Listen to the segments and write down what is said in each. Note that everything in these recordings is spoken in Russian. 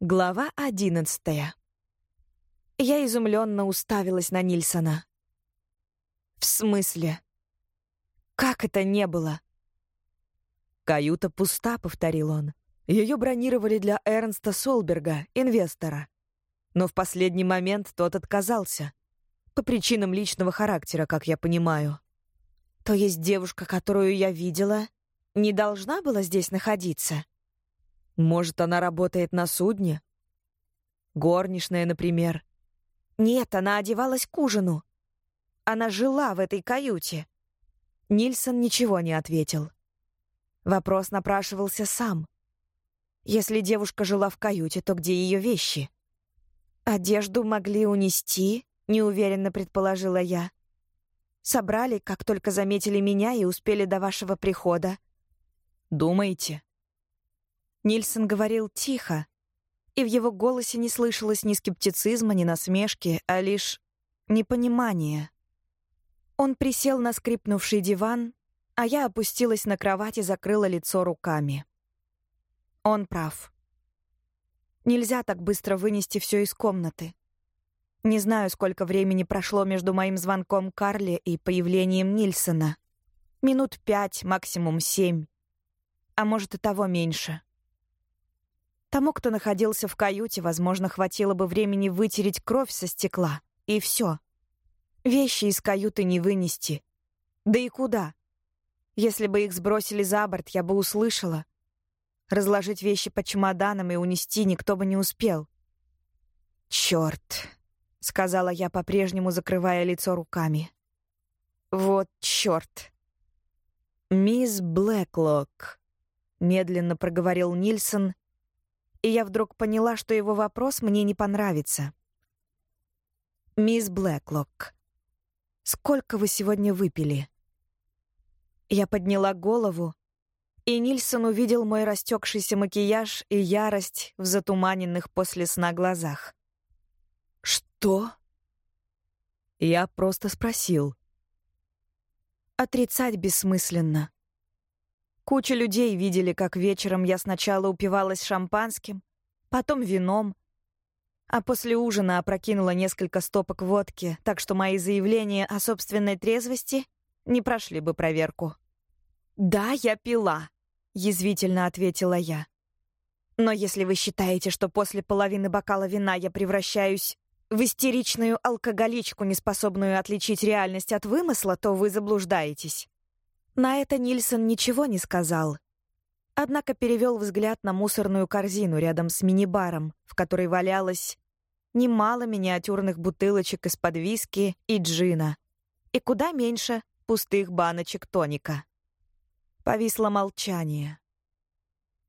Глава одиннадцатая. Я изумленно уставилась на Нильсона. В смысле? Как это не было? Каюта пуста, повторил он. Ее бронировали для Эрнста Солберга, инвестора. Но в последний момент тот отказался. По причинам личного характера, как я понимаю. То есть девушка, которую я видела, не должна была здесь находиться? Может, она работает на судне? Горничная, например. Нет, она одевалась к ужину. Она жила в этой каюте. Нильсон ничего не ответил. Вопрос напрашивался сам. Если девушка жила в каюте, то где ее вещи? Одежду могли унести, неуверенно предположила я. Собрали, как только заметили меня и успели до вашего прихода. Думаете? Нильсон говорил тихо, и в его голосе не слышалось ни скептицизма, ни насмешки, а лишь непонимание. Он присел на скрипнувший диван, а я опустилась на кровать и закрыла лицо руками. Он прав. Нельзя так быстро вынести все из комнаты. Не знаю, сколько времени прошло между моим звонком Карле и появлением Нильсона. Минут пять, максимум семь. А может, и того меньше. Тому, кто находился в каюте, возможно, хватило бы времени вытереть кровь со стекла. И все. Вещи из каюты не вынести. Да и куда? Если бы их сбросили за борт, я бы услышала. Разложить вещи по чемоданам и унести никто бы не успел. «Чёрт», — сказала я, по-прежнему закрывая лицо руками. «Вот чёрт». «Мисс Блэклок», — медленно проговорил Нильсон, и я вдруг поняла, что его вопрос мне не понравится. «Мисс Блэклок, сколько вы сегодня выпили?» Я подняла голову, и Нильсон увидел мой растекшийся макияж и ярость в затуманенных после сна глазах. «Что?» Я просто спросил. Отрицать бессмысленно. Куча людей видели, как вечером я сначала упивалась шампанским, потом вином, а после ужина опрокинула несколько стопок водки, так что мои заявления о собственной трезвости не прошли бы проверку. «Да, я пила», — язвительно ответила я. «Но если вы считаете, что после половины бокала вина я превращаюсь в истеричную алкоголичку, неспособную отличить реальность от вымысла, то вы заблуждаетесь. На это Нильсон ничего не сказал. Однако перевел взгляд на мусорную корзину рядом с мини-баром, в которой валялось немало миниатюрных бутылочек из-под виски и джина, и куда меньше пустых баночек тоника. Повисло молчание.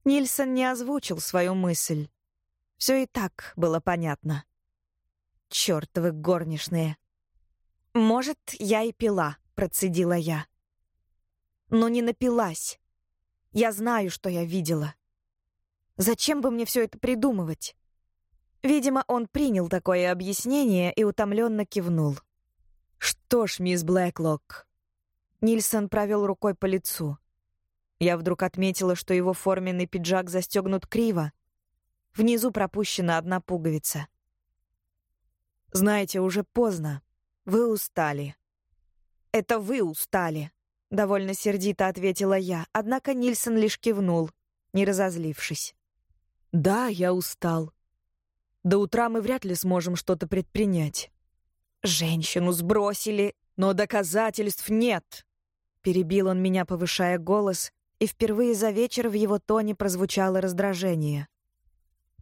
Нильсон не озвучил свою мысль. Все и так было понятно. Чёртовы горничные. «Может, я и пила», — процедила я но не напилась. Я знаю, что я видела. Зачем бы мне все это придумывать? Видимо, он принял такое объяснение и утомленно кивнул. «Что ж, мисс Блэклок...» Нильсон провел рукой по лицу. Я вдруг отметила, что его форменный пиджак застегнут криво. Внизу пропущена одна пуговица. «Знаете, уже поздно. Вы устали». «Это вы устали», — довольно сердито ответила я, однако Нильсон лишь кивнул, не разозлившись. «Да, я устал. До утра мы вряд ли сможем что-то предпринять». «Женщину сбросили, но доказательств нет!» Перебил он меня, повышая голос, и впервые за вечер в его тоне прозвучало раздражение.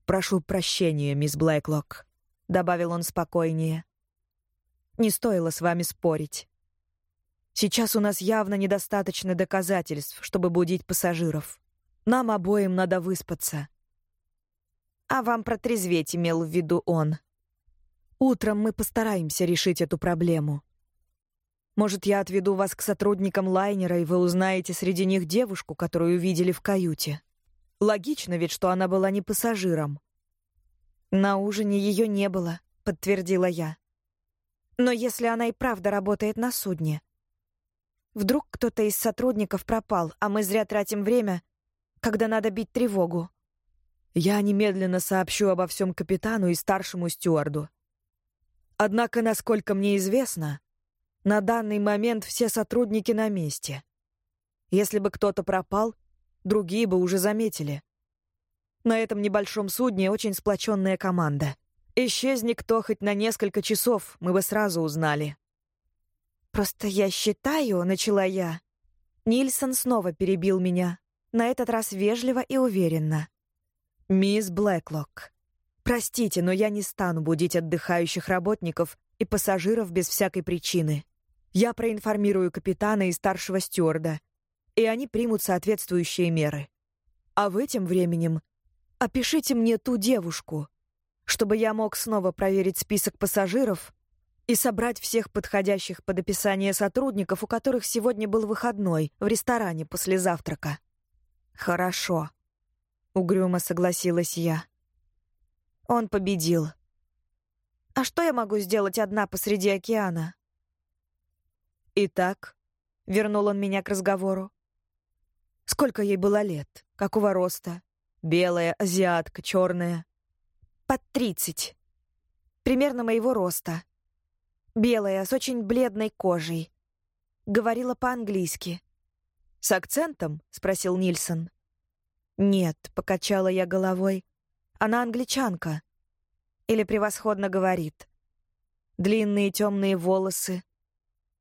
«Прошу прощения, мисс Блэклок», — добавил он спокойнее. «Не стоило с вами спорить. Сейчас у нас явно недостаточно доказательств, чтобы будить пассажиров. Нам обоим надо выспаться. А вам протрезветь имел в виду он. Утром мы постараемся решить эту проблему. Может, я отведу вас к сотрудникам лайнера, и вы узнаете среди них девушку, которую видели в каюте. Логично ведь, что она была не пассажиром. На ужине ее не было, подтвердила я. Но если она и правда работает на судне, Вдруг кто-то из сотрудников пропал, а мы зря тратим время, когда надо бить тревогу. Я немедленно сообщу обо всем капитану и старшему стюарду. Однако, насколько мне известно, на данный момент все сотрудники на месте. Если бы кто-то пропал, другие бы уже заметили. На этом небольшом судне очень сплоченная команда. Исчезни кто хоть на несколько часов, мы бы сразу узнали. «Просто я считаю», — начала я. Нильсон снова перебил меня, на этот раз вежливо и уверенно. «Мисс Блэклок, простите, но я не стану будить отдыхающих работников и пассажиров без всякой причины. Я проинформирую капитана и старшего стюарда, и они примут соответствующие меры. А в этим временем опишите мне ту девушку, чтобы я мог снова проверить список пассажиров и собрать всех подходящих под описание сотрудников, у которых сегодня был выходной, в ресторане после завтрака. «Хорошо», — угрюмо согласилась я. Он победил. А что я могу сделать одна посреди океана? Итак, вернул он меня к разговору. Сколько ей было лет? Какого роста? Белая, азиатка, черная? Под тридцать. Примерно моего роста. Белая, с очень бледной кожей. Говорила по-английски. «С акцентом?» — спросил Нильсон. «Нет», — покачала я головой. «Она англичанка». Или превосходно говорит. Длинные темные волосы.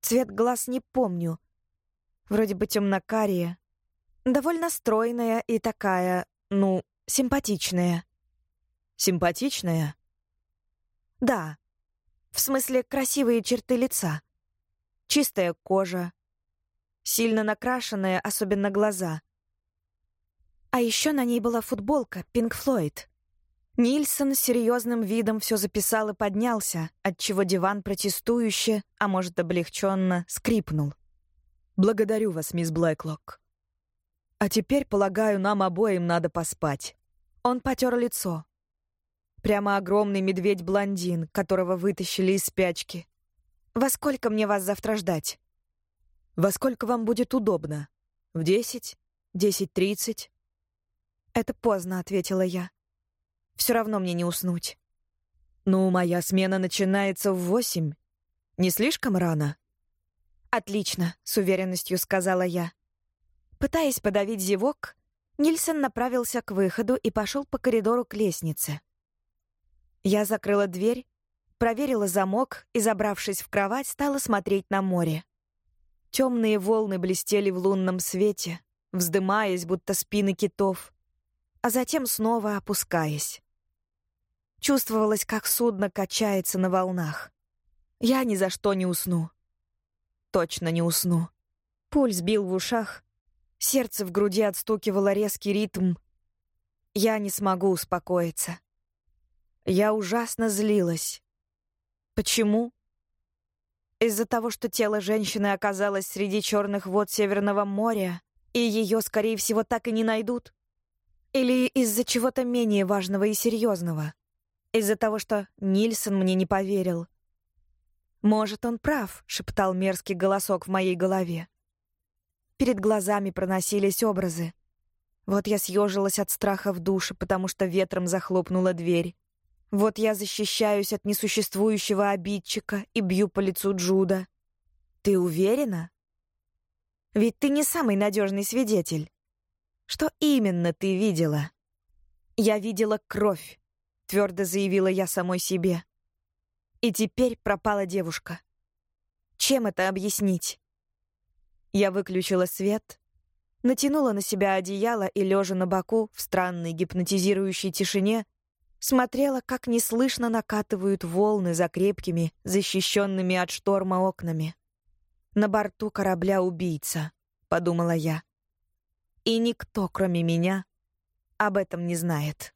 Цвет глаз не помню. Вроде бы темно-карие. Довольно стройная и такая, ну, симпатичная. Симпатичная? Да. В смысле, красивые черты лица. Чистая кожа. Сильно накрашенная, особенно глаза. А еще на ней была футболка Pink Floyd. Нильсон серьезным видом все записал и поднялся, отчего диван протестующе, а может, облегченно, скрипнул. «Благодарю вас, мисс Блэклок. А теперь, полагаю, нам обоим надо поспать». Он потер лицо. Прямо огромный медведь-блондин, которого вытащили из спячки. «Во сколько мне вас завтра ждать?» «Во сколько вам будет удобно? В десять? Десять тридцать?» «Это поздно», — ответила я. «Все равно мне не уснуть». «Ну, моя смена начинается в восемь. Не слишком рано?» «Отлично», — с уверенностью сказала я. Пытаясь подавить зевок, Нильсон направился к выходу и пошел по коридору к лестнице. Я закрыла дверь, проверила замок и, забравшись в кровать, стала смотреть на море. Темные волны блестели в лунном свете, вздымаясь, будто спины китов, а затем снова опускаясь. Чувствовалось, как судно качается на волнах. Я ни за что не усну. Точно не усну. Пульс бил в ушах, Сердце в груди отстукивало резкий ритм. Я не смогу успокоиться. Я ужасно злилась. Почему? Из-за того, что тело женщины оказалось среди черных вод Северного моря, и ее, скорее всего, так и не найдут? Или из-за чего-то менее важного и серьезного? Из-за того, что Нильсон мне не поверил? «Может, он прав», — шептал мерзкий голосок в моей голове. Перед глазами проносились образы. Вот я съежилась от страха в душе, потому что ветром захлопнула дверь. Вот я защищаюсь от несуществующего обидчика и бью по лицу Джуда. Ты уверена? Ведь ты не самый надежный свидетель. Что именно ты видела? Я видела кровь, твердо заявила я самой себе. И теперь пропала девушка. Чем это объяснить? Я выключила свет, натянула на себя одеяло и, лежа на боку, в странной гипнотизирующей тишине, смотрела, как неслышно накатывают волны за крепкими, защищенными от шторма окнами. «На борту корабля убийца», — подумала я. «И никто, кроме меня, об этом не знает».